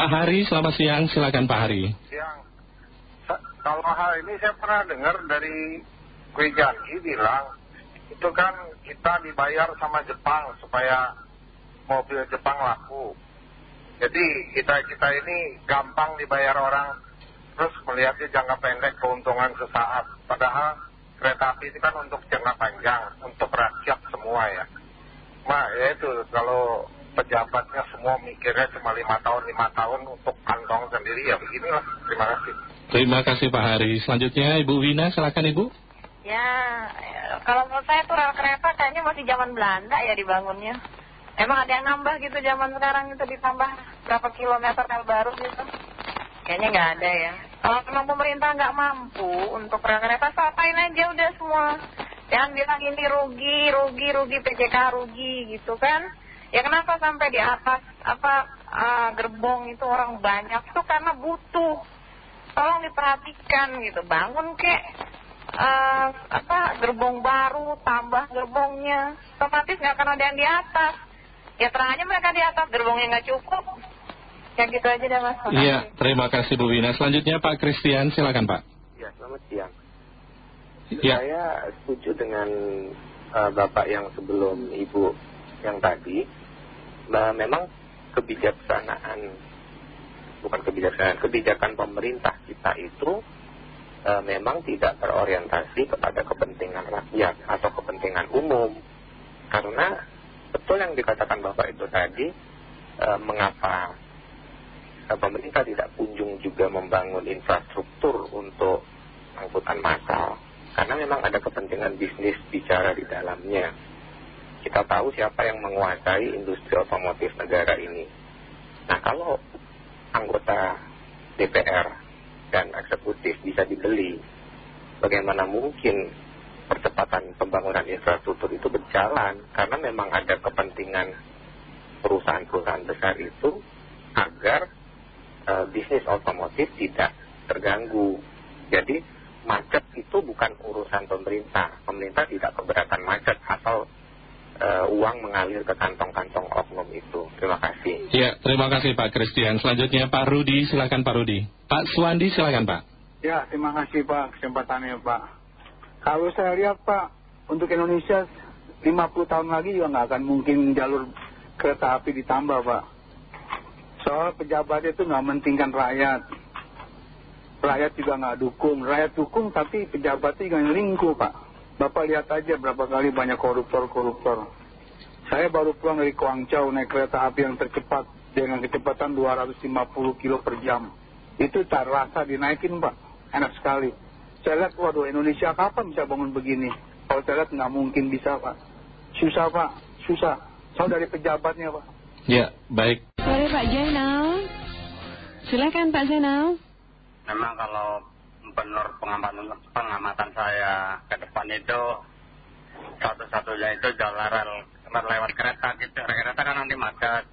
Pak Hari, selamat siang. Silakan Pak Hari. Siang. Kalau hal ini saya pernah dengar dari Kue Jaki bilang, itu kan kita dibayar sama Jepang supaya mobil Jepang laku. Jadi kita-kita ini gampang dibayar orang, terus melihatnya jangka pendek keuntungan sesaat. Padahal kereta api itu kan untuk jangka panjang, untuk rakyat semua ya. Nah ya itu kalau pejabatnya semua mikirnya cuma lima tahun lima tahun untuk kantong sendiri ya beginilah terima kasih. Terima kasih Pak Hari. Selanjutnya Ibu Wina silakan Ibu. Ya kalau menurut saya tuh rel kereta kayaknya masih zaman Belanda ya dibangunnya. Emang ada yang nambah gitu zaman sekarang itu ditambah berapa kilometer rel baru gitu? Kayaknya nggak ada ya. Kalau memang pemerintah nggak mampu untuk rel kereta sapain aja udah semua. Jangan bilang ini rugi rugi rugi PJK rugi gitu kan ya kenapa sampai di atas apa uh, gerbong itu orang banyak? Itu karena butuh. Tolong diperhatikan gitu. Bangun kek. Uh, apa gerbong baru tambah gerbongnya. Otomatis nggak akan ada yang di atas. Ya terang aja mereka di atas. Gerbongnya nggak cukup. Ya gitu aja deh mas. Iya terima kasih Bu Wina. Selanjutnya Pak Christian silakan Pak. Ya selamat siang. Ya. saya setuju dengan uh, Bapak yang sebelum Ibu yang tadi bahwa memang kebijaksanaan bukan kebijaksanaan kebijakan pemerintah kita itu e, memang tidak berorientasi kepada kepentingan rakyat atau kepentingan umum. Karena betul yang dikatakan bapak itu tadi e, mengapa e, pemerintah tidak kunjung juga membangun infrastruktur untuk angkutan massal karena memang ada kepentingan bisnis bicara di dalamnya kita tahu siapa yang menguasai industri otomotif negara ini. Nah kalau anggota DPR dan eksekutif bisa dibeli, bagaimana mungkin percepatan pembangunan infrastruktur itu berjalan karena memang ada kepentingan perusahaan-perusahaan besar itu agar uh, bisnis otomotif tidak terganggu. Jadi macet itu bukan urusan pemerintah. Pemerintah tidak keberatan macet atau uh, uang mengalir ke kantong-kantong oknum itu. Terima kasih. Ya, terima kasih Pak Christian. Selanjutnya Pak Rudi, silakan Pak Rudi. Pak Suwandi, silakan Pak. Ya, terima kasih Pak kesempatannya Pak. Kalau saya lihat Pak, untuk Indonesia 50 tahun lagi juga nggak akan mungkin jalur kereta api ditambah Pak. Soal pejabat itu nggak mentingkan rakyat. Rakyat juga nggak dukung. Rakyat dukung tapi pejabat juga nyelingkuh Pak. Bapak lihat aja berapa kali banyak koruptor-koruptor. Saya baru pulang dari Kuangzhou naik kereta api yang tercepat dengan kecepatan 250 kilo per jam. Itu tak rasa dinaikin Pak, enak sekali. Saya lihat, waduh Indonesia kapan bisa bangun begini? Kalau saya lihat nggak mungkin bisa Pak. Susah Pak, susah. Soal dari pejabatnya Pak. Ya, baik. Sore Pak Zainal. Silakan Pak Zainal. Memang kalau menurut pengamatan, pengamatan saya itu satu-satunya itu jalan lewat kereta gitu. Kereta kan nanti macet.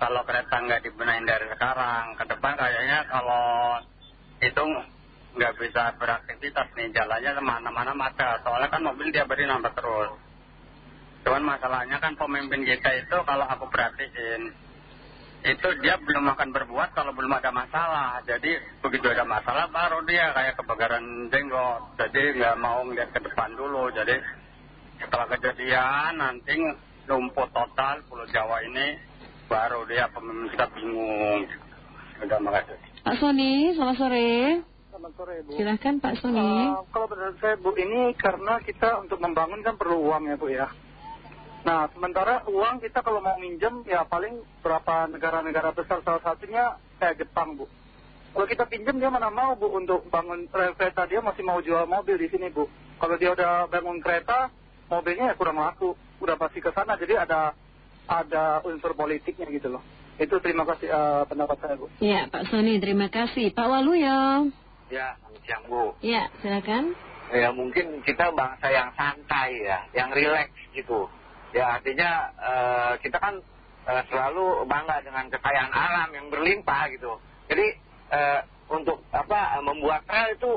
Kalau kereta nggak dibenahin dari sekarang ke depan kayaknya kalau itu nggak bisa beraktivitas nih jalannya ke mana-mana macet. Soalnya kan mobil dia beri nambah terus. Cuman masalahnya kan pemimpin kita itu kalau aku perhatiin itu dia belum akan berbuat kalau belum ada masalah. Jadi begitu ada masalah baru dia kayak kebakaran jenggot. Jadi nggak mau ngeliat ke depan dulu. Jadi setelah kejadian nanti lumpuh total Pulau Jawa ini baru dia pemimpin kita bingung. Udah makasih. Pak Sony, selamat sore. Selamat sore Bu. Silahkan Pak Sony. Uh, kalau menurut saya Bu ini karena kita untuk membangun kan perlu uang ya Bu ya. Nah, sementara uang kita kalau mau minjem ya paling berapa negara-negara besar salah satunya kayak Jepang, Bu. Kalau kita pinjam dia mana mau, Bu, untuk bangun rel kereta dia masih mau jual mobil di sini, Bu. Kalau dia udah bangun kereta, mobilnya ya kurang laku, udah pasti ke sana. Jadi ada ada unsur politiknya gitu loh. Itu terima kasih uh, pendapat saya, Bu. Ya, Pak Sony, terima kasih. Pak Waluyo. Ya, selamat siang, Bu. Ya, silakan. Ya, mungkin kita bangsa yang santai ya, yang rileks gitu ya artinya uh, kita kan uh, selalu bangga dengan kekayaan alam yang berlimpah gitu jadi uh, untuk apa membuat rel itu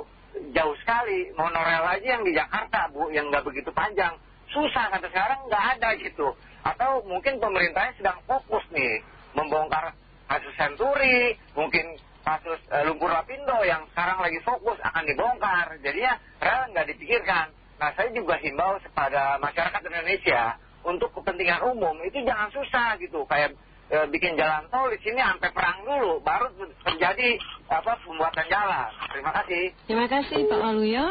jauh sekali monorel aja yang di Jakarta bu yang nggak begitu panjang susah kata sekarang nggak ada gitu atau mungkin pemerintahnya sedang fokus nih membongkar kasus Senturi, mungkin kasus eh, lumpur lapindo yang sekarang lagi fokus akan dibongkar. Jadinya rel nggak dipikirkan. Nah saya juga himbau kepada masyarakat Indonesia untuk kepentingan umum itu jangan susah gitu. Kayak eh, bikin jalan tol di sini sampai perang dulu, baru terjadi apa pembuatan jalan. Terima kasih. Terima kasih Pak Waluyo.